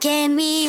can we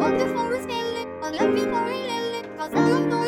wonderful feeling. I love you for a little, cause. I feel like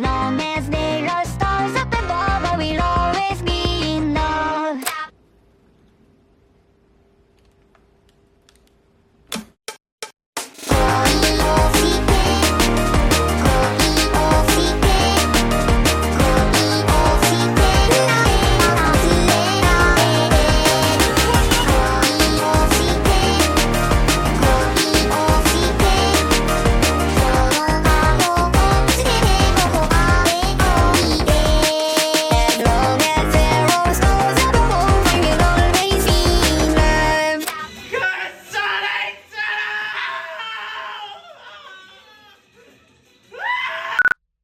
long as they